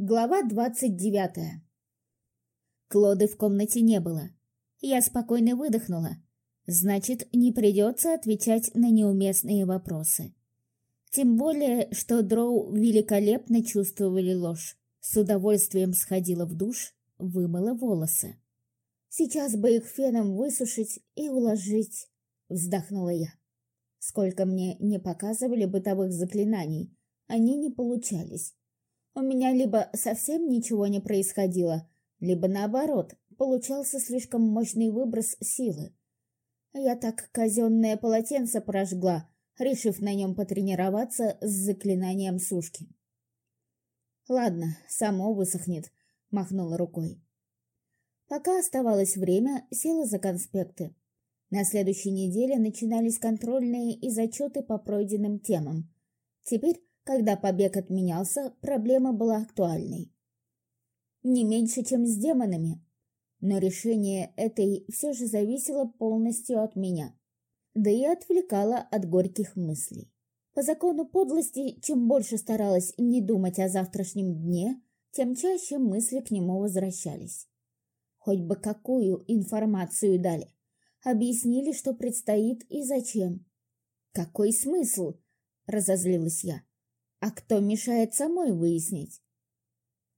Глава двадцать девятая. Клоды в комнате не было. Я спокойно выдохнула. Значит, не придется отвечать на неуместные вопросы. Тем более, что дроу великолепно чувствовали ложь. С удовольствием сходила в душ, вымыла волосы. «Сейчас бы их феном высушить и уложить», — вздохнула я. Сколько мне не показывали бытовых заклинаний, они не получались. У меня либо совсем ничего не происходило, либо наоборот, получался слишком мощный выброс силы. Я так казенное полотенце прожгла, решив на нем потренироваться с заклинанием сушки. «Ладно, само высохнет», — махнула рукой. Пока оставалось время, села за конспекты. На следующей неделе начинались контрольные и зачеты по пройденным темам. Теперь когда побег отменялся, проблема была актуальной. Не меньше, чем с демонами. Но решение этой все же зависело полностью от меня. Да и отвлекало от горьких мыслей. По закону подлости, чем больше старалась не думать о завтрашнем дне, тем чаще мысли к нему возвращались. Хоть бы какую информацию дали. Объяснили, что предстоит и зачем. «Какой смысл?» — разозлилась я. А кто мешает самой выяснить?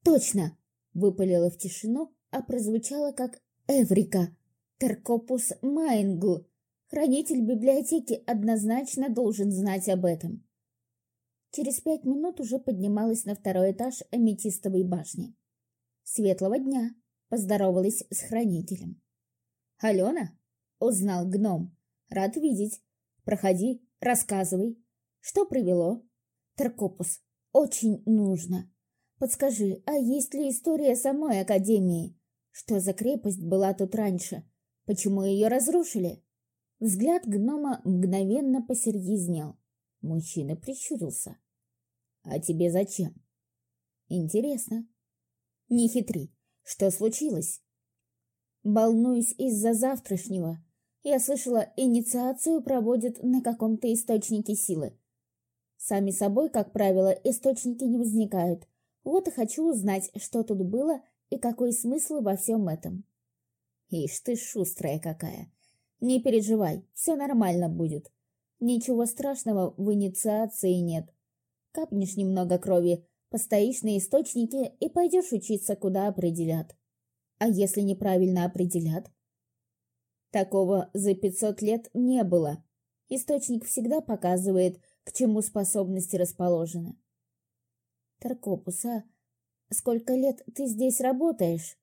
Точно, выпалила в тишину, а прозвучало как Эврика. Теркопус Майнгл. Хранитель библиотеки однозначно должен знать об этом. Через пять минут уже поднималась на второй этаж аметистовой башни. «Светлого дня!» — поздоровалась с хранителем. «Алена?» — узнал гном. «Рад видеть. Проходи, рассказывай. Что привело?» Теркопус, очень нужно. Подскажи, а есть ли история самой Академии? Что за крепость была тут раньше? Почему ее разрушили? Взгляд гнома мгновенно посерьезнел. Мужчина прищурился. «А тебе зачем?» «Интересно». «Не хитри. Что случилось?» «Волнуюсь из-за завтрашнего. Я слышала, инициацию проводят на каком-то источнике силы. Сами собой, как правило, источники не возникают. Вот и хочу узнать, что тут было и какой смысл во всем этом. Ишь ты шустрая какая. Не переживай, все нормально будет. Ничего страшного в инициации нет. Капнешь немного крови, постоишь на источнике и пойдешь учиться, куда определят. А если неправильно определят? Такого за пятьсот лет не было. Источник всегда показывает, к чему способности расположены. Таркопус, а сколько лет ты здесь работаешь?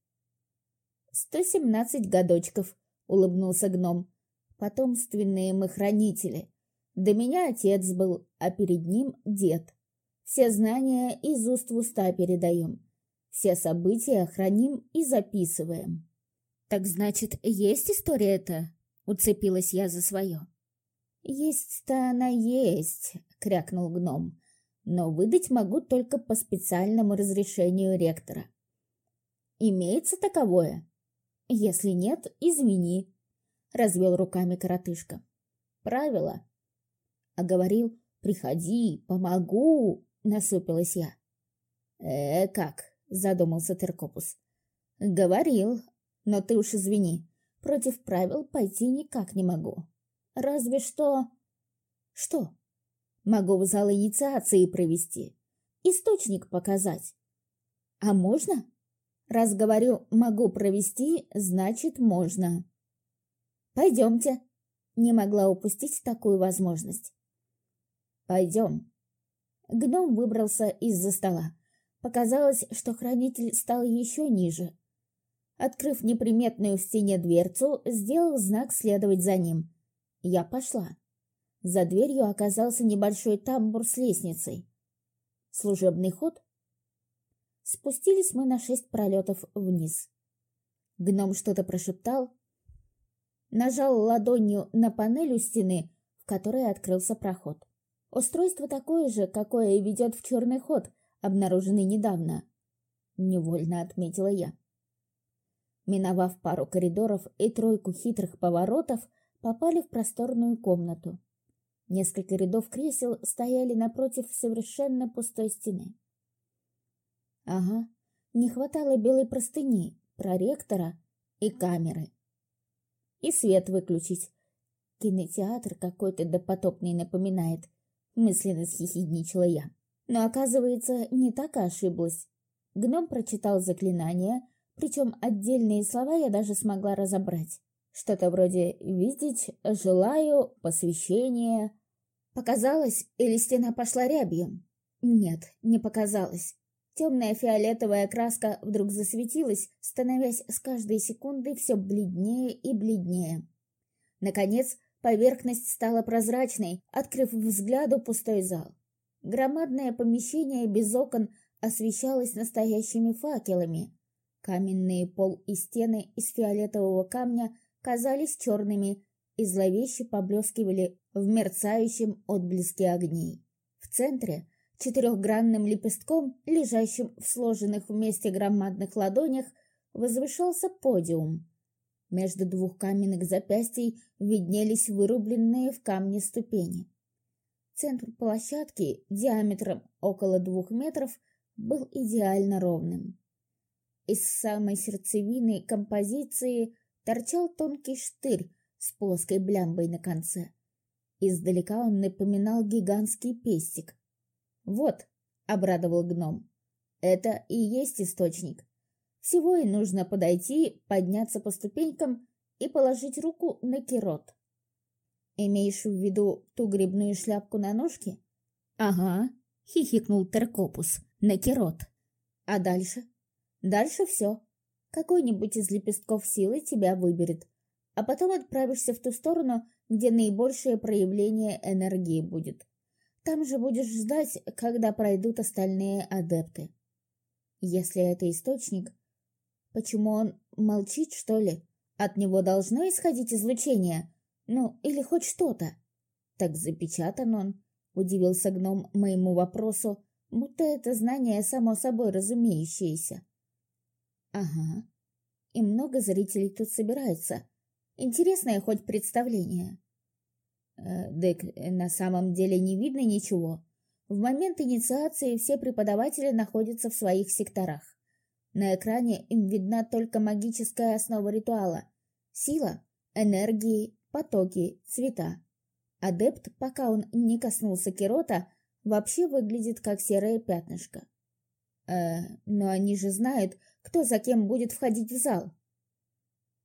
Сто семнадцать годочков, улыбнулся гном. Потомственные мы хранители. До меня отец был, а перед ним дед. Все знания из уст в уста передаем. Все события храним и записываем. Так значит, есть история-то? Уцепилась я за свое. «Есть-то она есть», — крякнул гном. «Но выдать могу только по специальному разрешению ректора». «Имеется таковое?» «Если нет, извини», — развел руками коротышка. «Правило». А говорил «Приходи, помогу», — насупилась я. «Э, как?» — задумался Теркопус. «Говорил, но ты уж извини, против правил пойти никак не могу. Разве что... Что? Могу в зал инициации провести. Источник показать. А можно? Раз говорю «могу провести», значит «можно». Пойдемте. Не могла упустить такую возможность. Пойдем. Гном выбрался из-за стола. Показалось, что хранитель стал еще ниже. Открыв неприметную в стене дверцу, сделал знак следовать за ним. Я пошла. За дверью оказался небольшой тамбур с лестницей. Служебный ход? Спустились мы на шесть пролетов вниз. Гном что-то прошептал, нажал ладонью на панель у стены, в которой открылся проход. Устройство такое же, какое и ведет в черный ход, обнаруженный недавно. Невольно отметила я. Миновав пару коридоров и тройку хитрых поворотов, попали в просторную комнату. Несколько рядов кресел стояли напротив совершенно пустой стены. Ага, не хватало белой простыни, проректора и камеры. И свет выключить. Кинотеатр какой-то допотопный напоминает, мысленно схихидничала я. Но, оказывается, не так ошиблась. Гном прочитал заклинание, причем отдельные слова я даже смогла разобрать. Что-то вроде «видеть», «желаю», «посвящение». Показалось, или стена пошла рябью? Нет, не показалось. Темная фиолетовая краска вдруг засветилась, становясь с каждой секундой все бледнее и бледнее. Наконец, поверхность стала прозрачной, открыв взгляду пустой зал. Громадное помещение без окон освещалось настоящими факелами. Каменные пол и стены из фиолетового камня казались черными и зловеще поблескивали в мерцающем отблеске огней. В центре, четырехгранным лепестком, лежащим в сложенных вместе громадных ладонях, возвышался подиум. Между двух каменных запястий виднелись вырубленные в камне ступени. Центр площадки диаметром около двух метров был идеально ровным. Из самой сердцевины композиции – торчал тонкий штырь с плоской блямбой на конце. Издалека он напоминал гигантский пестик. «Вот», — обрадовал гном, — «это и есть источник. Всего и нужно подойти, подняться по ступенькам и положить руку на кирот». «Имеешь в виду ту грибную шляпку на ножке?» «Ага», — хихикнул Теркопус, — «на кирот». «А дальше?» «Дальше все. Какой-нибудь из лепестков силы тебя выберет, а потом отправишься в ту сторону, где наибольшее проявление энергии будет. Там же будешь ждать, когда пройдут остальные адепты. Если это источник, почему он молчит, что ли? От него должно исходить излучение, ну, или хоть что-то. Так запечатан он, удивился гном моему вопросу, будто это знание само собой разумеющееся. Ага. И много зрителей тут собирается. Интересное хоть представление. Э, Дык, на самом деле не видно ничего. В момент инициации все преподаватели находятся в своих секторах. На экране им видна только магическая основа ритуала. Сила, энергии, потоки, цвета. Адепт, пока он не коснулся Кирота, вообще выглядит как серое пятнышко. Э, но они же знают, кто за кем будет входить в зал.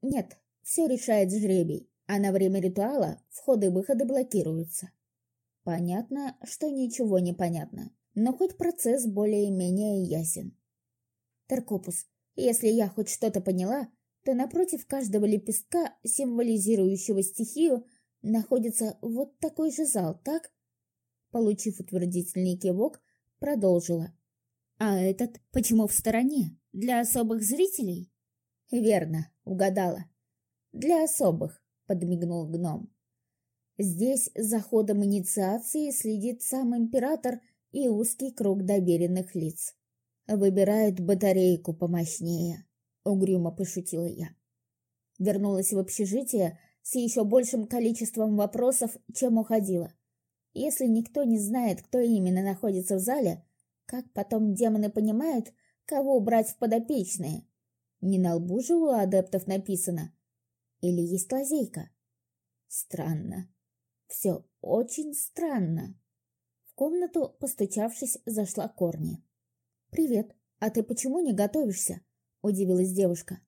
Нет, все решает жребий, а на время ритуала входы-выходы блокируются. Понятно, что ничего не понятно, но хоть процесс более-менее ясен. Теркопус, если я хоть что-то поняла, то напротив каждого лепестка, символизирующего стихию, находится вот такой же зал, так? Получив утвердительный кивок, продолжила. А этот почему в стороне? Для особых зрителей? Верно, угадала. Для особых, подмигнул гном. Здесь за ходом инициации следит сам император и узкий круг доверенных лиц. Выбирают батарейку помощнее, угрюмо пошутила я. Вернулась в общежитие с еще большим количеством вопросов, чем уходила. Если никто не знает, кто именно находится в зале, как потом демоны понимают, кого брать в подопечные? Не на лбу же у адептов написано. Или есть лазейка? Странно. Все очень странно. В комнату, постучавшись, зашла Корни. «Привет. А ты почему не готовишься?» – удивилась девушка.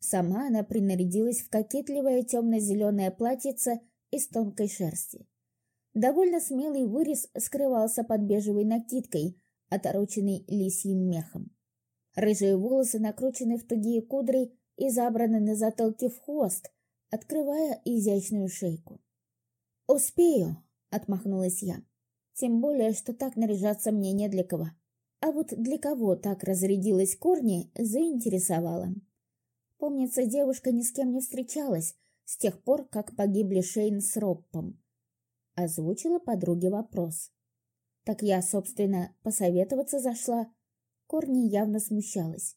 Сама она принарядилась в кокетливое темно-зеленое платьице из тонкой шерсти. Довольно смелый вырез скрывался под бежевой накидкой, отороченный лисьим мехом. Рыжие волосы накручены в тугие кудри и забраны на затылке в хвост, открывая изящную шейку. «Успею», — отмахнулась я. «Тем более, что так наряжаться мне не для кого. А вот для кого так разрядилась корни, заинтересовала. Помнится, девушка ни с кем не встречалась с тех пор, как погибли Шейн с Роппом. Озвучила подруге вопрос. Так я, собственно, посоветоваться зашла. Корни явно смущалась.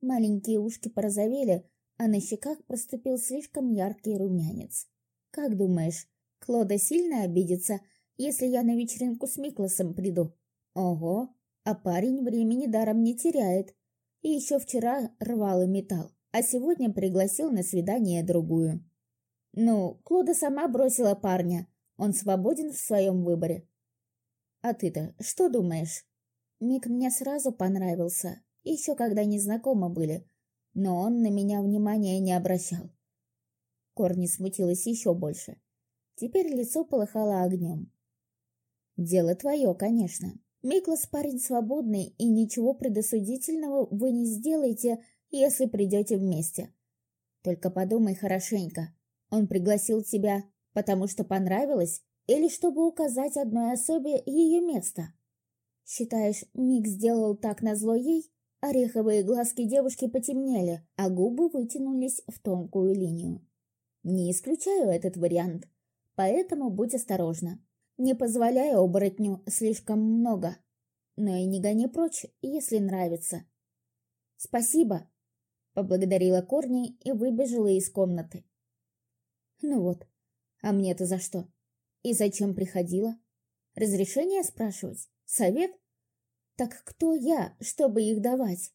Маленькие ушки порозовели, а на щеках проступил слишком яркий румянец. «Как думаешь, Клода сильно обидится, если я на вечеринку с Микласом приду?» «Ого, А парень времени даром не теряет. И еще вчера рвал и металл, а сегодня пригласил на свидание другую. Ну, Клода сама бросила парня. Он свободен в своем выборе. А ты-то что думаешь? Мик мне сразу понравился, еще когда не знакомы были, но он на меня внимания не обращал. Корни смутилась еще больше. Теперь лицо полыхало огнем. «Дело твое, конечно. Миклас парень свободный, и ничего предосудительного вы не сделаете, если придете вместе. Только подумай хорошенько. Он пригласил тебя, потому что понравилось, или чтобы указать одной особе ее место? Считаешь, Мик сделал так назло ей? Ореховые глазки девушки потемнели, а губы вытянулись в тонкую линию. Не исключаю этот вариант, поэтому будь осторожна. Не позволяй оборотню слишком много, но и не гони прочь, если нравится. Спасибо, поблагодарила Корни и выбежала из комнаты. Ну вот, а мне-то за что? И зачем приходила? Разрешение спрашивать? Совет? Так кто я, чтобы их давать?